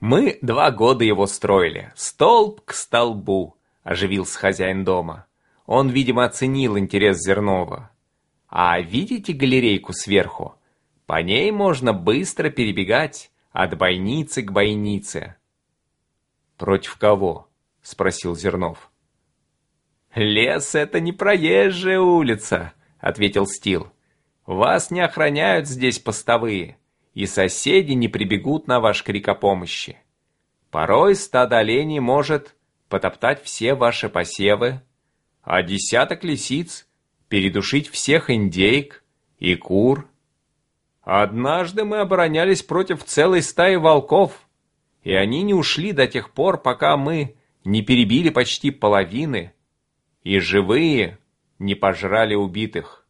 Мы два года его строили, столб к столбу, оживился хозяин дома. Он, видимо, оценил интерес Зернова. А видите галерейку сверху? По ней можно быстро перебегать от бойницы к бойнице. Против кого? Спросил Зернов. Лес — это не проезжая улица, ответил Стил. Вас не охраняют здесь постовые, и соседи не прибегут на ваш крик о помощи. Порой стадо оленей может потоптать все ваши посевы, а десяток лисиц передушить всех индейк и кур. Однажды мы оборонялись против целой стаи волков, и они не ушли до тех пор, пока мы не перебили почти половины, и живые не пожрали убитых.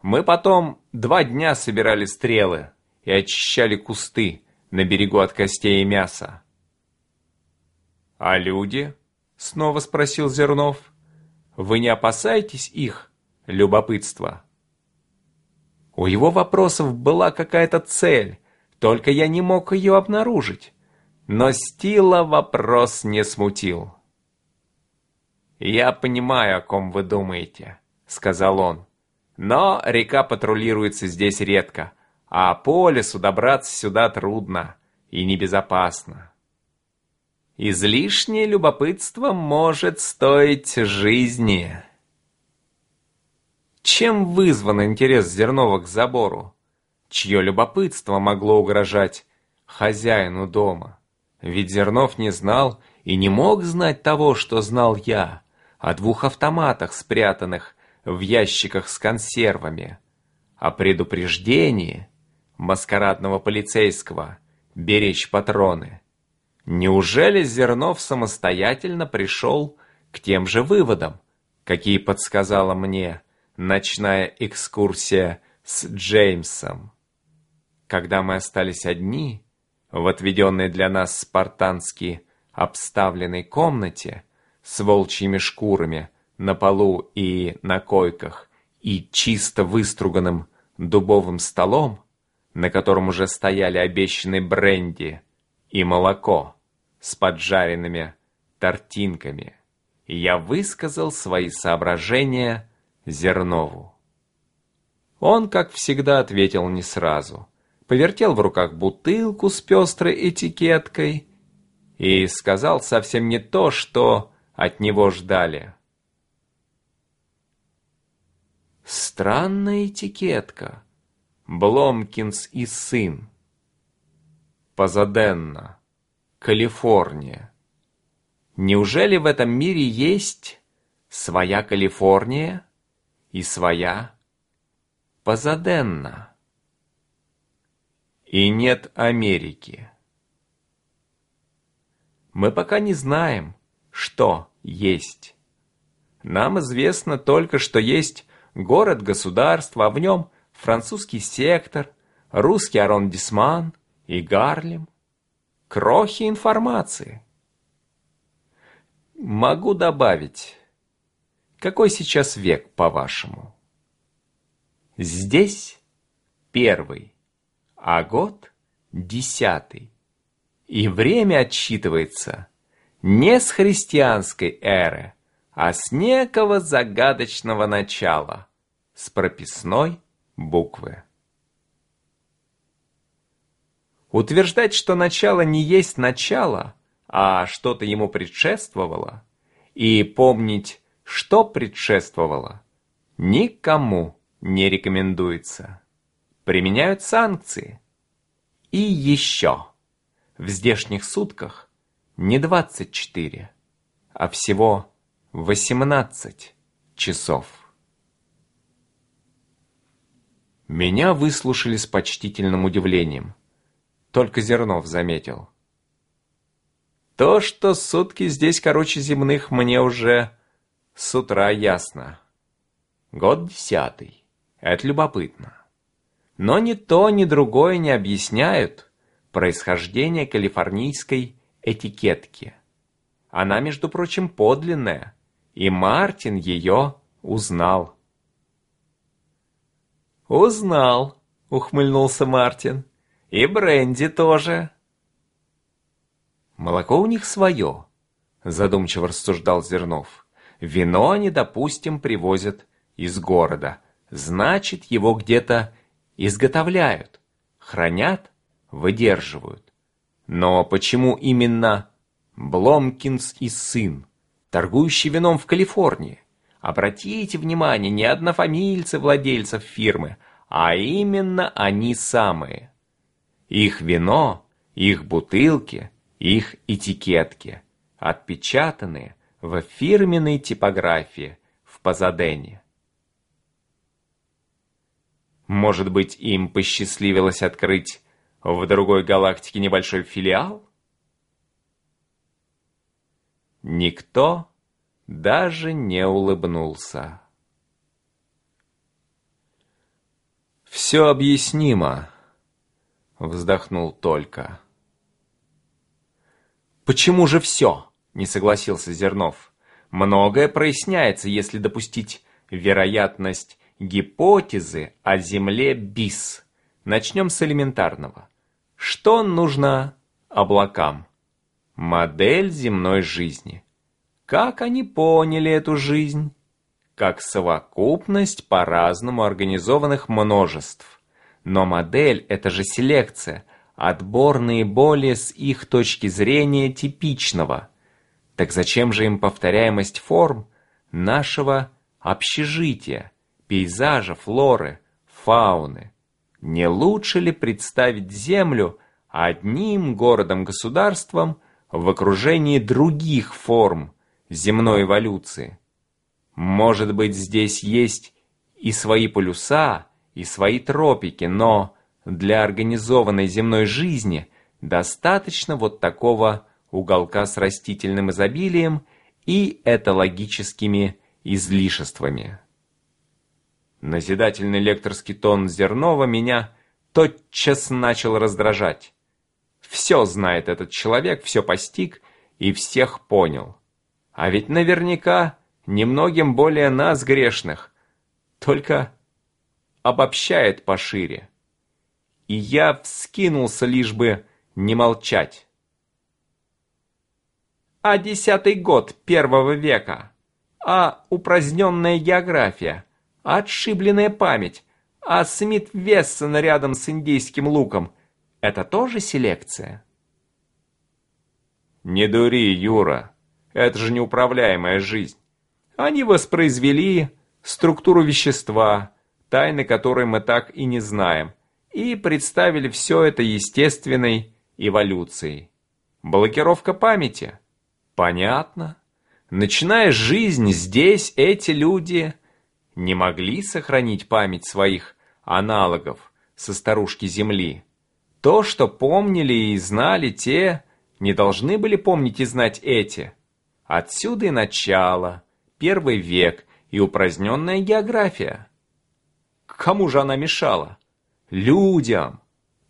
Мы потом два дня собирали стрелы и очищали кусты на берегу от костей и мяса. «А люди?» — снова спросил Зернов. Вы не опасаетесь их любопытства? У его вопросов была какая-то цель, только я не мог ее обнаружить. Но Стила вопрос не смутил. «Я понимаю, о ком вы думаете», — сказал он. «Но река патрулируется здесь редко, а по лесу добраться сюда трудно и небезопасно. Излишнее любопытство может стоить жизни. Чем вызван интерес Зернова к забору? Чье любопытство могло угрожать хозяину дома? Ведь Зернов не знал и не мог знать того, что знал я, о двух автоматах, спрятанных в ящиках с консервами, о предупреждении маскарадного полицейского беречь патроны – Неужели Зернов самостоятельно пришел к тем же выводам, какие подсказала мне ночная экскурсия с Джеймсом? Когда мы остались одни, в отведенной для нас спартански обставленной комнате с волчьими шкурами на полу и на койках и чисто выструганным дубовым столом, на котором уже стояли обещанные бренди и молоко с поджаренными тортинками, я высказал свои соображения Зернову. Он, как всегда, ответил не сразу, повертел в руках бутылку с пестрой этикеткой и сказал совсем не то, что от него ждали. Странная этикетка. Бломкинс и сын. Пазаденна, Калифорния. Неужели в этом мире есть своя Калифорния и своя Пазаденна? И нет Америки. Мы пока не знаем, что есть. Нам известно только, что есть город-государство, а в нем французский сектор, русский арондисман – и Гарлем. Крохи информации. Могу добавить. Какой сейчас век, по-вашему? Здесь первый, а год десятый. И время отсчитывается не с христианской эры, а с некого загадочного начала, с прописной буквы. Утверждать, что начало не есть начало, а что-то ему предшествовало, и помнить, что предшествовало, никому не рекомендуется. Применяют санкции. И еще. В здешних сутках не 24, а всего 18 часов. Меня выслушали с почтительным удивлением – только Зернов заметил. То, что сутки здесь короче земных, мне уже с утра ясно. Год десятый. Это любопытно. Но ни то, ни другое не объясняют происхождение калифорнийской этикетки. Она, между прочим, подлинная, и Мартин ее узнал. «Узнал», — ухмыльнулся Мартин. И бренди тоже. Молоко у них свое, задумчиво рассуждал Зернов. Вино они, допустим, привозят из города. Значит, его где-то изготовляют, хранят, выдерживают. Но почему именно Бломкинс и сын, торгующий вином в Калифорнии? Обратите внимание, не однофамильцы владельцев фирмы, а именно они самые. Их вино, их бутылки, их этикетки, отпечатанные в фирменной типографии в Пазадене. Может быть, им посчастливилось открыть в другой галактике небольшой филиал? Никто даже не улыбнулся. «Все объяснимо», — вздохнул только. «Почему же все?» — не согласился Зернов. «Многое проясняется, если допустить вероятность гипотезы о Земле БИС. Начнем с элементарного. Что нужно облакам? Модель земной жизни. Как они поняли эту жизнь? Как совокупность по-разному организованных множеств. Но модель – это же селекция, отбор наиболее с их точки зрения типичного. Так зачем же им повторяемость форм нашего общежития, пейзажа, флоры, фауны? Не лучше ли представить Землю одним городом-государством в окружении других форм земной эволюции? Может быть, здесь есть и свои полюса, и свои тропики, но для организованной земной жизни достаточно вот такого уголка с растительным изобилием и этологическими излишествами. Назидательный лекторский тон Зернова меня тотчас начал раздражать. Все знает этот человек, все постиг и всех понял. А ведь наверняка немногим более нас, грешных, только обобщает пошире. И я вскинулся лишь бы не молчать. А десятый год первого века, а упраздненная география, отшибленная память, а Смит Вессон рядом с индейским луком – это тоже селекция? Не дури, Юра, это же неуправляемая жизнь. Они воспроизвели структуру вещества, тайны которой мы так и не знаем, и представили все это естественной эволюцией. Блокировка памяти? Понятно. Начиная жизнь здесь, эти люди не могли сохранить память своих аналогов со старушки Земли. То, что помнили и знали те, не должны были помнить и знать эти. Отсюда и начало, первый век и упраздненная география. Кому же она мешала? Людям.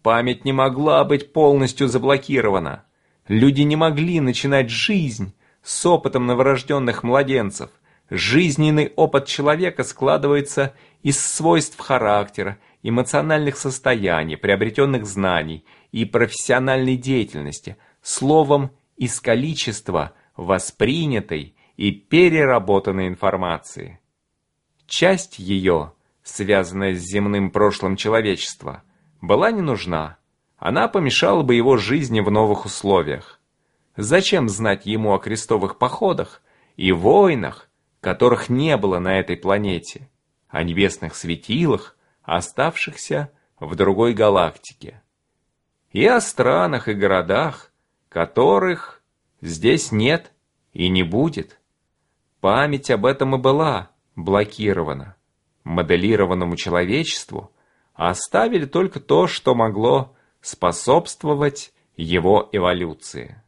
Память не могла быть полностью заблокирована. Люди не могли начинать жизнь с опытом новорожденных младенцев – Жизненный опыт человека складывается из свойств характера, эмоциональных состояний, приобретенных знаний и профессиональной деятельности, словом, из количества воспринятой и переработанной информации. Часть ее, связанная с земным прошлым человечества, была не нужна. Она помешала бы его жизни в новых условиях. Зачем знать ему о крестовых походах и войнах, которых не было на этой планете, о небесных светилах, оставшихся в другой галактике, и о странах и городах, которых здесь нет и не будет. Память об этом и была блокирована. Моделированному человечеству оставили только то, что могло способствовать его эволюции.